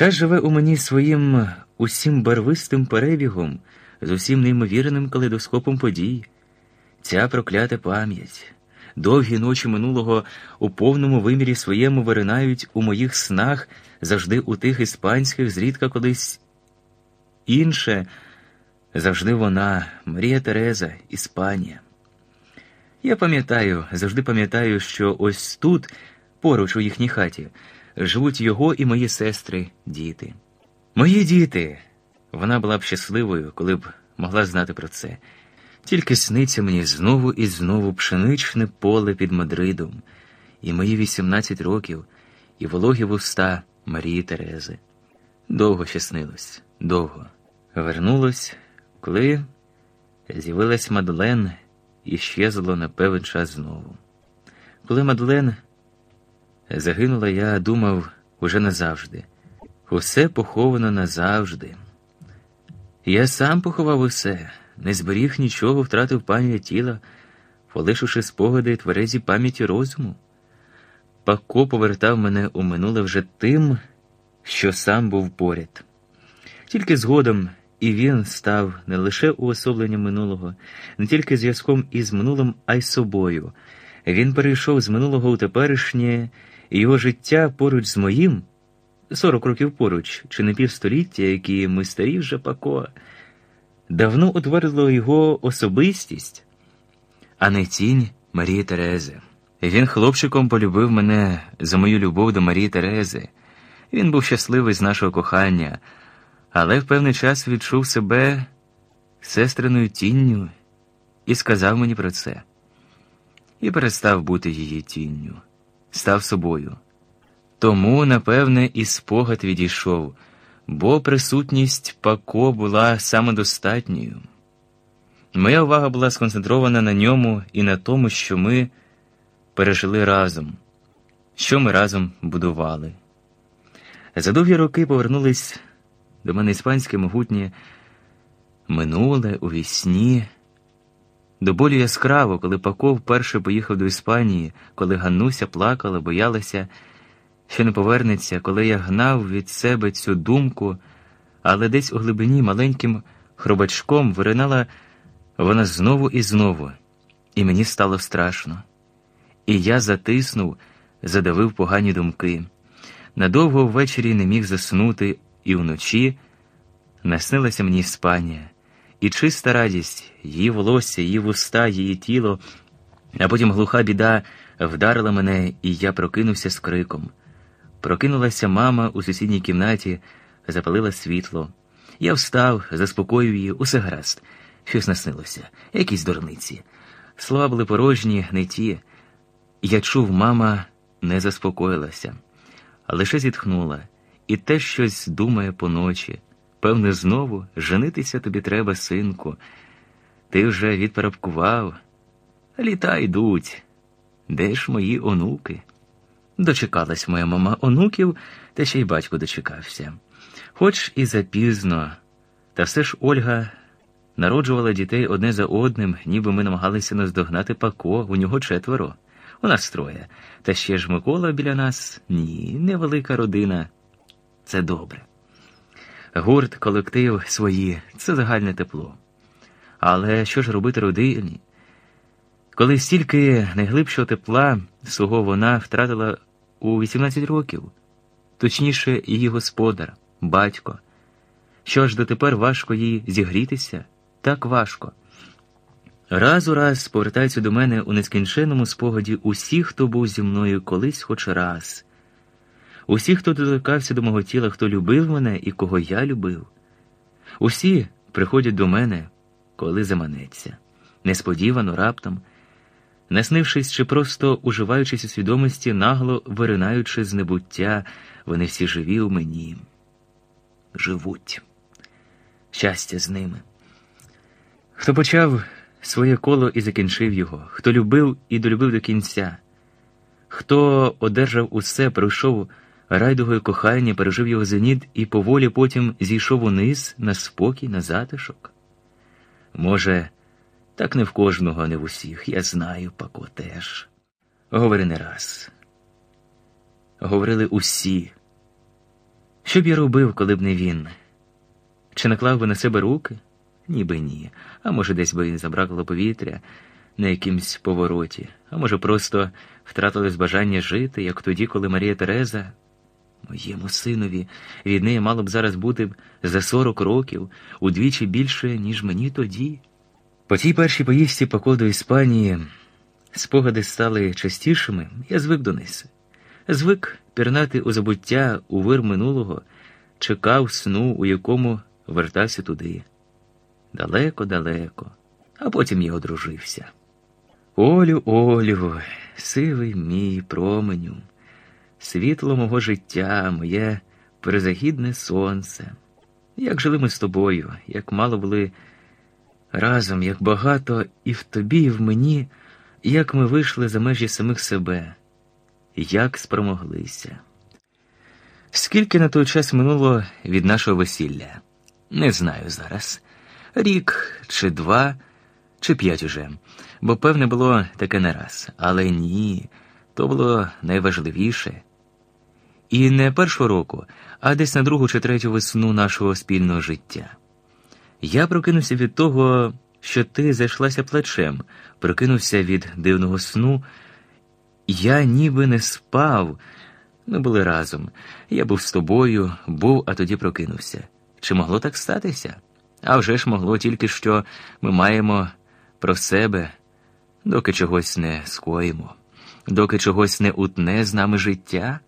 Час живе у мені своїм усім барвистим перебігом, з усім неймовірним калейдоскопом подій. Ця проклята пам'ять, довгі ночі минулого у повному вимірі своєму виринають у моїх снах завжди у тих іспанських, зрідка колись інше, завжди вона, Марія Тереза, Іспанія. Я пам'ятаю, завжди пам'ятаю, що ось тут, поруч у їхній хаті, живуть його і мої сестри, діти. Мої діти. Вона була б щасливою, коли б могла знати про це. Тільки сниться мені знову і знову пшеничне поле під Мадридом, і мої вісімнадцять років, і вологі вуста Марії Терези. Довго ще снилось, довго. Вернулось, коли з'явилась Мадлен і щезло на певен час знову. Коли Мадлен загинула, я думав уже назавжди. Усе поховано назавжди. Я сам поховав усе, не зберіг нічого, втратив пам'ять тіла, полишивши спогади тверезі пам'яті розуму. Пако повертав мене у минуле вже тим, що сам був поряд. Тільки згодом і він став не лише уособленням минулого, не тільки зв'язком із минулим, а й собою. Він перейшов з минулого у теперішнє, його життя поруч з моїм. Сорок років поруч, чи не півстоліття, які ми старі вже пако, давно утвердило його особистість, а не тінь Марії Терези. Він хлопчиком полюбив мене за мою любов до Марії Терези. Він був щасливий з нашого кохання, але в певний час відчув себе сестриною тінню і сказав мені про це. І перестав бути її тінню, став собою. Тому, напевне, і спогад відійшов, бо присутність Пако була самодостатньою. Моя увага була сконцентрована на ньому і на тому, що ми пережили разом, що ми разом будували. За довгі роки повернулись до мене іспанське могутнє минуле у вісні. До болю яскраво, коли Пако вперше поїхав до Іспанії, коли Ганнуся плакала, боялася що не повернеться, коли я гнав від себе цю думку, але десь у глибині маленьким хробачком виринала вона знову і знову, і мені стало страшно. І я затиснув, задавив погані думки. Надовго ввечері не міг заснути, і вночі наснилася мені Іспанія, і чиста радість, її волосся, її вуста, її тіло, а потім глуха біда вдарила мене, і я прокинувся з криком. Прокинулася мама у сусідній кімнаті, запалила світло. Я встав, заспокоїв її, усе гаразд. Щось наснилося, якісь дурниці. Слова були порожні, не ті. Я чув, мама не заспокоїлася, а лише зітхнула, і те щось думає поночі. Певне, знову женитися тобі треба, синку. Ти вже відпарабкував. Літа йдуть. Де ж мої онуки? Дочекалась моя мама онуків, та ще й батько дочекався. Хоч і запізно, та все ж Ольга народжувала дітей одне за одним, ніби ми намагалися наздогнати пако, у нього четверо, у нас троє. Та ще ж Микола біля нас ні, невелика родина. Це добре. Гурт, колектив свої це загальне тепло. Але що ж робити родині? Коли стільки найглибшого тепла свого вона втратила у 18 років, точніше, її господар, батько. Що ж дотепер важко їй зігрітися, так важко. Раз у раз повертаються до мене у нескінченному спогаді усі, хто був зі мною колись хоч раз, усі, хто доторкався до мого тіла, хто любив мене і кого я любив. Усі приходять до мене, коли заманеться, несподівано, раптом наснившись чи просто уживаючись у свідомості, нагло виринаючи з небуття, вони всі живі у мені. Живуть. Щастя з ними. Хто почав своє коло і закінчив його, хто любив і долюбив до кінця, хто одержав усе, пройшов райдугою кохання, пережив його зеніт і поволі потім зійшов униз на спокій, на затишок. Може, так не в кожного, не в усіх. Я знаю, пако теж. Говори не раз. Говорили усі. Що б я робив, коли б не він? Чи наклав би на себе руки? Ніби ні. А може, десь би забракло повітря на якимсь повороті, а може, просто втратилось бажання жити, як тоді, коли Марія Тереза, моєму синові, від неї мало б зараз бути за сорок років, удвічі більше, ніж мені тоді. По тій першій поїздці по коду Іспанії спогади стали частішими, я звик до них. Звик пірнати у забуття у вир минулого, чекав сну, у якому вертався туди. Далеко-далеко, а потім я одружився. Олю, Олю, сивий мій променю, світло мого життя, моє перезахідне сонце. Як жили ми з тобою, як мало були разом, як багато і в тобі, і в мені, як ми вийшли за межі самих себе, як спромоглися. Скільки на той час минуло від нашого весілля? Не знаю зараз. Рік чи два, чи п'ять уже, бо певне було таке не раз. Але ні, то було найважливіше. І не першого року, а десь на другу чи третю весну нашого спільного життя. Я прокинувся від того, що ти зайшлася плечем, прокинувся від дивного сну. Я ніби не спав. Ми були разом. Я був з тобою, був, а тоді прокинувся. Чи могло так статися? А вже ж могло тільки що ми маємо про себе, доки чогось не скоїмо, доки чогось не утне з нами життя.